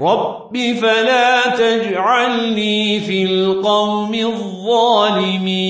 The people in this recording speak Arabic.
رب فلا تجعلني في القوم الظالمين